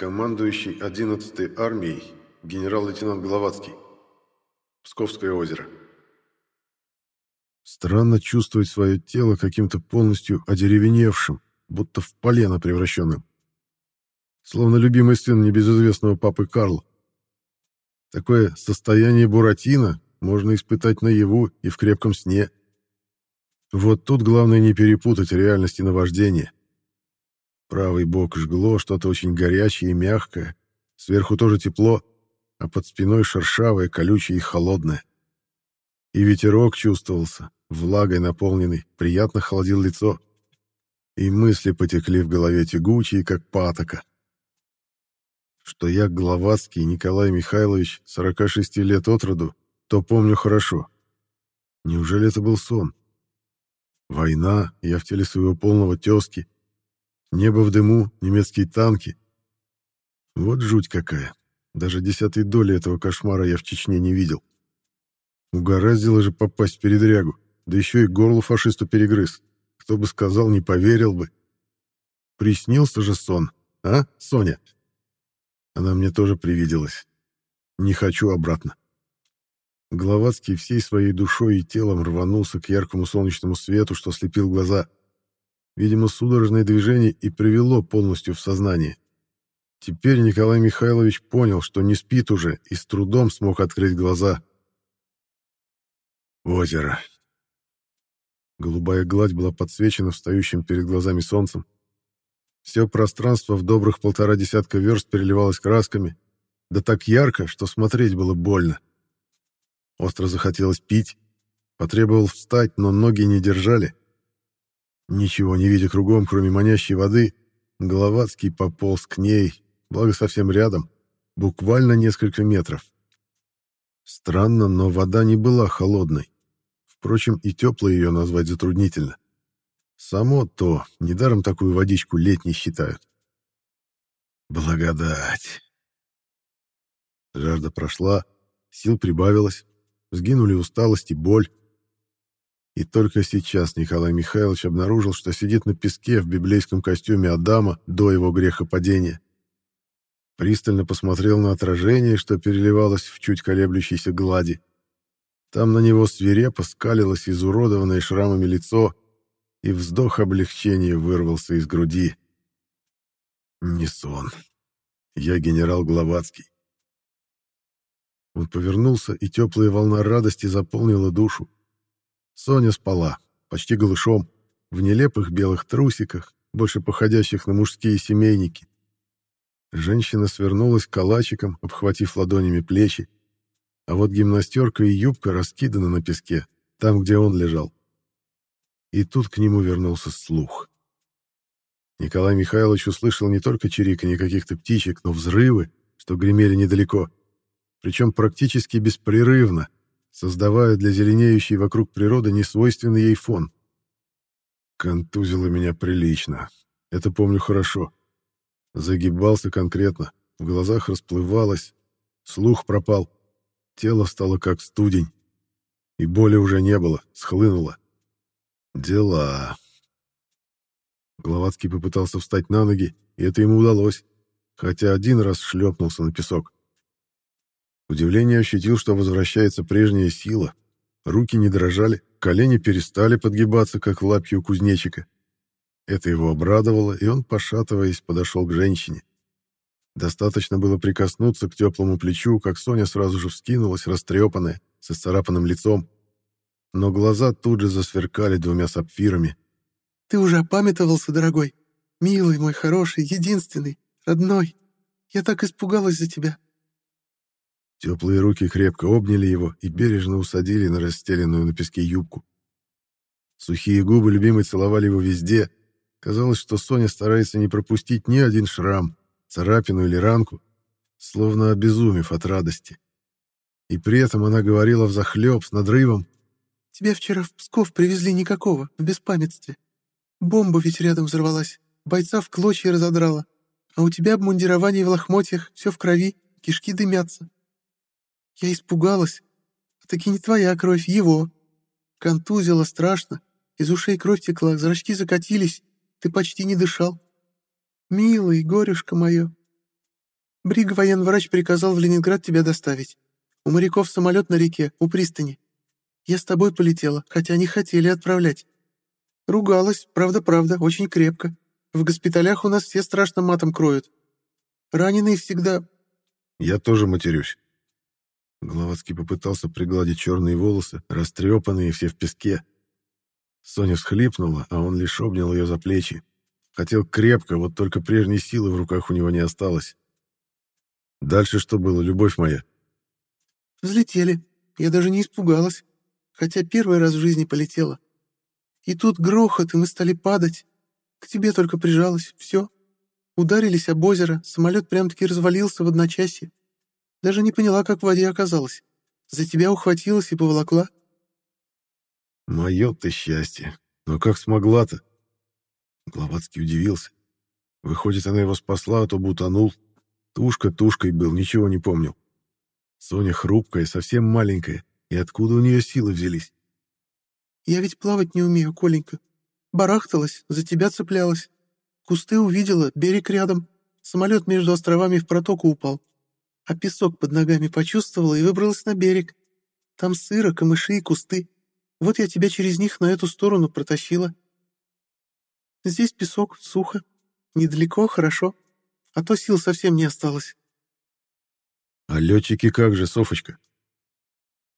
Командующий 11-й армией генерал-лейтенант Гловацкий. Псковское озеро. Странно чувствовать свое тело каким-то полностью одеревеневшим, будто в полено превращенным. Словно любимый сын небезызвестного папы Карла. Такое состояние Буратино можно испытать наяву и в крепком сне. Вот тут главное не перепутать реальность и наваждение. Правый бок жгло что-то очень горячее и мягкое, сверху тоже тепло, а под спиной шершавое, колючее и холодное. И ветерок чувствовался, влагой наполненный, приятно холодил лицо. И мысли потекли в голове тягучие, как патока. Что я Гловацкий Николай Михайлович, 46 лет от роду, то помню хорошо. Неужели это был сон? Война, я в теле своего полного тезки — Небо в дыму, немецкие танки. Вот жуть какая. Даже десятой доли этого кошмара я в Чечне не видел. Угораздило же попасть в передрягу, да еще и горло фашисту перегрыз. Кто бы сказал, не поверил бы. Приснился же сон, а, Соня? Она мне тоже привиделась. Не хочу обратно. Гловацкий всей своей душой и телом рванулся к яркому солнечному свету, что слепил глаза — Видимо, судорожное движение и привело полностью в сознание. Теперь Николай Михайлович понял, что не спит уже, и с трудом смог открыть глаза. Озеро. Голубая гладь была подсвечена встающим перед глазами солнцем. Все пространство в добрых полтора десятка верст переливалось красками, да так ярко, что смотреть было больно. Остро захотелось пить, потребовал встать, но ноги не держали. Ничего не видя кругом, кроме манящей воды, Головацкий пополз к ней, благо совсем рядом, буквально несколько метров. Странно, но вода не была холодной. Впрочем, и теплой ее назвать затруднительно. Само то, недаром такую водичку летней считают. Благодать. Жажда прошла, сил прибавилось, сгинули усталость и боль. И только сейчас Николай Михайлович обнаружил, что сидит на песке в библейском костюме Адама до его грехопадения. Пристально посмотрел на отражение, что переливалось в чуть колеблющейся глади. Там на него свирепо скалилось изуродованное шрамами лицо, и вздох облегчения вырвался из груди. Не сон. Я генерал Гловацкий. Он повернулся, и теплая волна радости заполнила душу. Соня спала, почти голышом, в нелепых белых трусиках, больше походящих на мужские семейники. Женщина свернулась калачиком, обхватив ладонями плечи, а вот гимнастерка и юбка раскиданы на песке, там, где он лежал. И тут к нему вернулся слух. Николай Михайлович услышал не только чириканье каких-то птичек, но взрывы, что гремели недалеко, причем практически беспрерывно — создавая для зеленеющей вокруг природы несвойственный ей фон. Контузило меня прилично. Это помню хорошо. Загибался конкретно, в глазах расплывалось, слух пропал, тело стало как студень. И боли уже не было, схлынуло. Дела. Гловацкий попытался встать на ноги, и это ему удалось, хотя один раз шлепнулся на песок. Удивление ощутил, что возвращается прежняя сила. Руки не дрожали, колени перестали подгибаться, как лапки у кузнечика. Это его обрадовало, и он, пошатываясь, подошел к женщине. Достаточно было прикоснуться к теплому плечу, как Соня сразу же вскинулась, растрепанная, с исцарапанным лицом. Но глаза тут же засверкали двумя сапфирами. «Ты уже опамятовался, дорогой? Милый мой, хороший, единственный, родной. Я так испугалась за тебя. Теплые руки крепко обняли его и бережно усадили на расстеленную на песке юбку. Сухие губы любимой целовали его везде. Казалось, что Соня старается не пропустить ни один шрам, царапину или ранку, словно обезумев от радости. И при этом она говорила взахлеб, с надрывом. «Тебя вчера в Псков привезли никакого, в беспамятстве. Бомба ведь рядом взорвалась, бойца в клочья разодрала. А у тебя обмундирование в лохмотьях, все в крови, кишки дымятся. Я испугалась. А таки не твоя кровь, его. Контузило страшно. Из ушей кровь текла, зрачки закатились. Ты почти не дышал. Милый, горюшка мое. Бриг военврач приказал в Ленинград тебя доставить. У моряков самолет на реке, у пристани. Я с тобой полетела, хотя не хотели отправлять. Ругалась, правда-правда, очень крепко. В госпиталях у нас все страшно матом кроют. Раненые всегда...» «Я тоже матерюсь». Головацкий попытался пригладить черные волосы, растрепанные все в песке. Соня всхлипнула, а он лишь обнял ее за плечи. Хотел крепко, вот только прежней силы в руках у него не осталось. Дальше что было, любовь моя? Взлетели. Я даже не испугалась, хотя первый раз в жизни полетела. И тут грохот, и мы стали падать. К тебе только прижалась, все. Ударились об озеро, самолет прям-таки развалился в одночасье. Даже не поняла, как в воде оказалась. За тебя ухватилась и поволокла. Мое ты счастье. Но как смогла-то? Гловацкий удивился. Выходит, она его спасла, а то бы утонул. Тушка тушкой был, ничего не помнил. Соня хрупкая, совсем маленькая. И откуда у нее силы взялись? Я ведь плавать не умею, Коленька. Барахталась, за тебя цеплялась. Кусты увидела, берег рядом. Самолет между островами в протоку упал. А песок под ногами почувствовала и выбралась на берег. Там сыро, камыши и кусты. Вот я тебя через них на эту сторону протащила. Здесь песок, сухо. Недалеко, хорошо. А то сил совсем не осталось. А летчики как же, Софочка?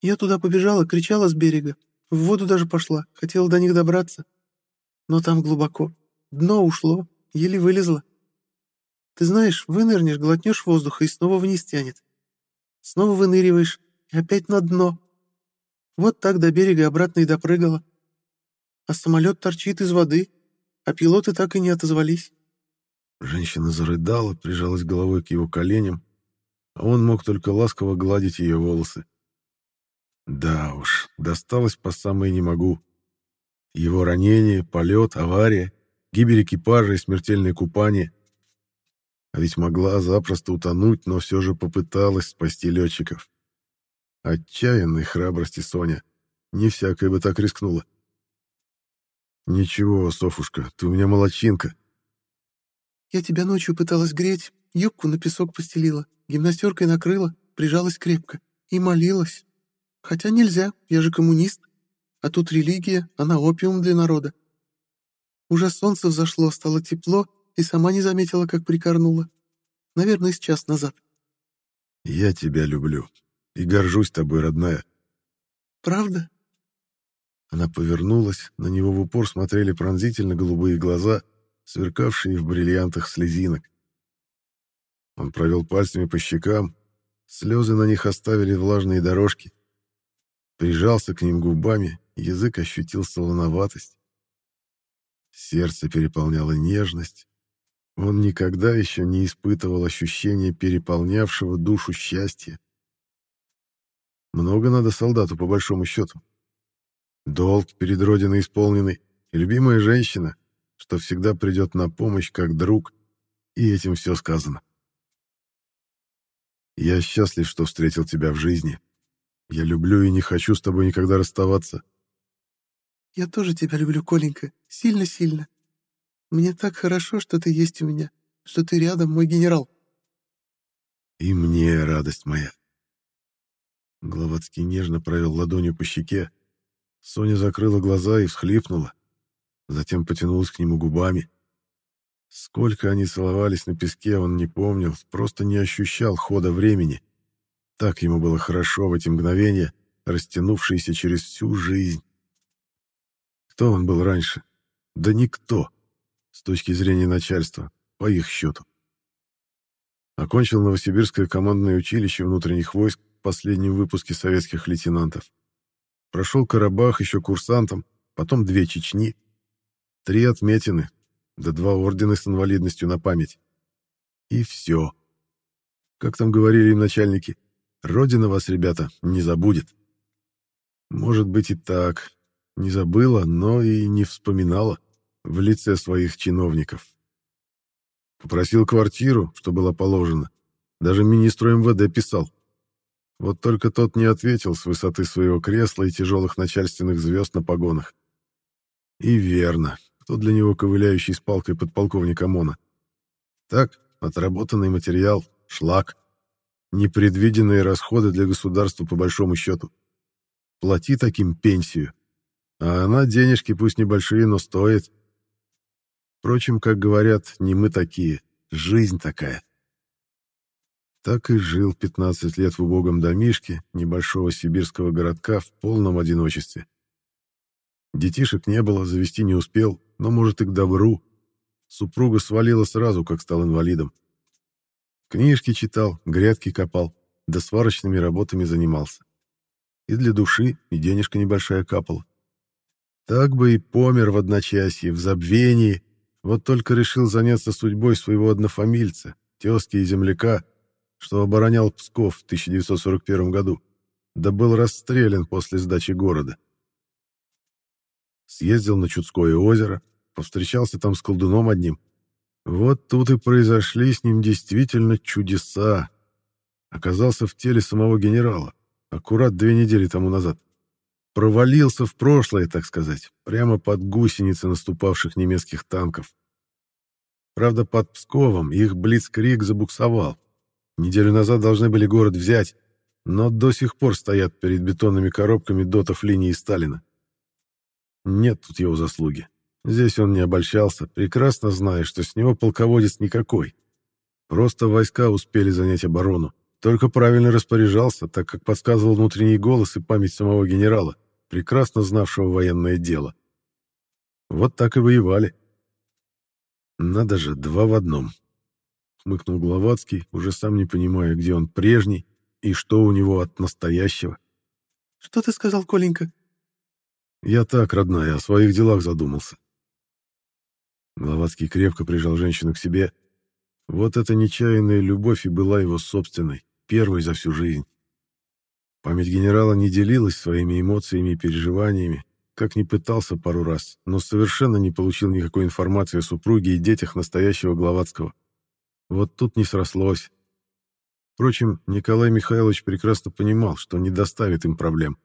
Я туда побежала, кричала с берега. В воду даже пошла, хотела до них добраться. Но там глубоко. Дно ушло, еле вылезла. Ты знаешь, вынырнешь, глотнешь воздуха и снова вниз тянет. Снова выныриваешь, и опять на дно. Вот так до берега обратно и допрыгала. А самолет торчит из воды, а пилоты так и не отозвались. Женщина зарыдала, прижалась головой к его коленям, а он мог только ласково гладить ее волосы. Да уж, досталось по самое не могу. Его ранение, полет, авария, гибель экипажа и смертельное купание. А ведь могла запросто утонуть, но все же попыталась спасти летчиков. Отчаянной храбрости Соня. Не всякая бы так рискнула. «Ничего, Софушка, ты у меня молочинка». «Я тебя ночью пыталась греть, юбку на песок постелила, гимнастеркой накрыла, прижалась крепко и молилась. Хотя нельзя, я же коммунист. А тут религия, она опиум для народа. Уже солнце взошло, стало тепло, и сама не заметила, как прикорнула. Наверное, с час назад. Я тебя люблю и горжусь тобой, родная. Правда? Она повернулась, на него в упор смотрели пронзительно голубые глаза, сверкавшие в бриллиантах слезинок. Он провел пальцами по щекам, слезы на них оставили влажные дорожки. Прижался к ним губами, язык ощутил солоноватость. Сердце переполняло нежность. Он никогда еще не испытывал ощущения переполнявшего душу счастья. Много надо солдату, по большому счету. Долг перед Родиной исполненный, любимая женщина, что всегда придет на помощь как друг, и этим все сказано. Я счастлив, что встретил тебя в жизни, я люблю и не хочу с тобой никогда расставаться. Я тоже тебя люблю, Коленька, сильно-сильно. Мне так хорошо, что ты есть у меня, что ты рядом, мой генерал. И мне радость моя. Гловацкий нежно провел ладонью по щеке. Соня закрыла глаза и всхлипнула. Затем потянулась к нему губами. Сколько они целовались на песке, он не помнил, просто не ощущал хода времени. Так ему было хорошо в эти мгновения, растянувшиеся через всю жизнь. Кто он был раньше? Да никто, с точки зрения начальства, по их счету. Окончил Новосибирское командное училище внутренних войск в последнем выпуске советских лейтенантов. Прошел Карабах еще курсантом, потом две Чечни, три отметины, да два ордена с инвалидностью на память. И все. Как там говорили им начальники, Родина вас, ребята, не забудет. Может быть и так. Не забыла, но и не вспоминала в лице своих чиновников. Попросил квартиру, что было положено. Даже министру МВД писал. Вот только тот не ответил с высоты своего кресла и тяжелых начальственных звезд на погонах. И верно, кто для него ковыляющий с палкой подполковник ОМОНа. Так, отработанный материал, шлак. Непредвиденные расходы для государства по большому счету. Плати таким пенсию. А она денежки пусть небольшие, но стоит. Впрочем, как говорят, не мы такие, жизнь такая. Так и жил 15 лет в убогом домишке небольшого сибирского городка в полном одиночестве. Детишек не было, завести не успел, но, может, и к добру. Супруга свалила сразу, как стал инвалидом. Книжки читал, грядки копал, да сварочными работами занимался. И для души, и денежка небольшая капала. Так бы и помер в одночасье, в забвении, вот только решил заняться судьбой своего однофамильца, тезки и земляка, что оборонял Псков в 1941 году, да был расстрелян после сдачи города. Съездил на Чудское озеро, повстречался там с колдуном одним. Вот тут и произошли с ним действительно чудеса. Оказался в теле самого генерала, аккурат две недели тому назад. Провалился в прошлое, так сказать, прямо под гусеницы наступавших немецких танков. Правда, под Псковом их блицкрик забуксовал. Неделю назад должны были город взять, но до сих пор стоят перед бетонными коробками дотов линии Сталина. Нет тут его заслуги. Здесь он не обольщался, прекрасно зная, что с него полководец никакой. Просто войска успели занять оборону. Только правильно распоряжался, так как подсказывал внутренний голос и память самого генерала, прекрасно знавшего военное дело. Вот так и воевали. Надо же, два в одном хмыкнул Гловацкий, уже сам не понимая, где он прежний и что у него от настоящего. «Что ты сказал, Коленька?» «Я так, родная, о своих делах задумался». Гловацкий крепко прижал женщину к себе. Вот эта нечаянная любовь и была его собственной, первой за всю жизнь. Память генерала не делилась своими эмоциями и переживаниями, как не пытался пару раз, но совершенно не получил никакой информации о супруге и детях настоящего Гловацкого. Вот тут не срослось. Впрочем, Николай Михайлович прекрасно понимал, что не доставит им проблем.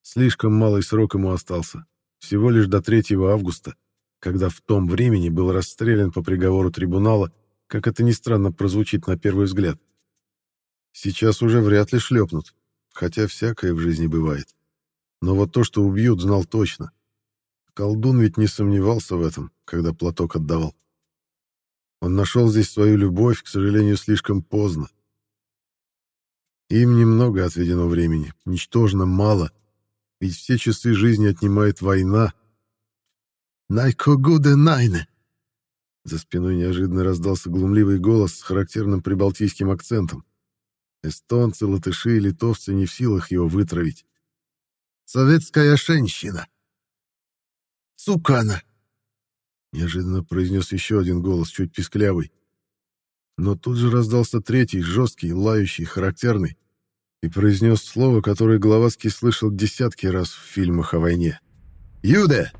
Слишком малый срок ему остался. Всего лишь до 3 августа, когда в том времени был расстрелян по приговору трибунала, как это ни странно прозвучит на первый взгляд. Сейчас уже вряд ли шлепнут, хотя всякое в жизни бывает. Но вот то, что убьют, знал точно. Колдун ведь не сомневался в этом, когда платок отдавал. Он нашел здесь свою любовь, к сожалению, слишком поздно. Им немного отведено времени, ничтожно мало, ведь все часы жизни отнимает война. «Найкогуде найне!» За спиной неожиданно раздался глумливый голос с характерным прибалтийским акцентом. Эстонцы, латыши и литовцы не в силах его вытравить. «Советская женщина!» «Сукана!» Неожиданно произнес еще один голос, чуть писклявый. Но тут же раздался третий, жесткий, лающий, характерный, и произнес слово, которое Головацкий слышал десятки раз в фильмах о войне. «Юде!»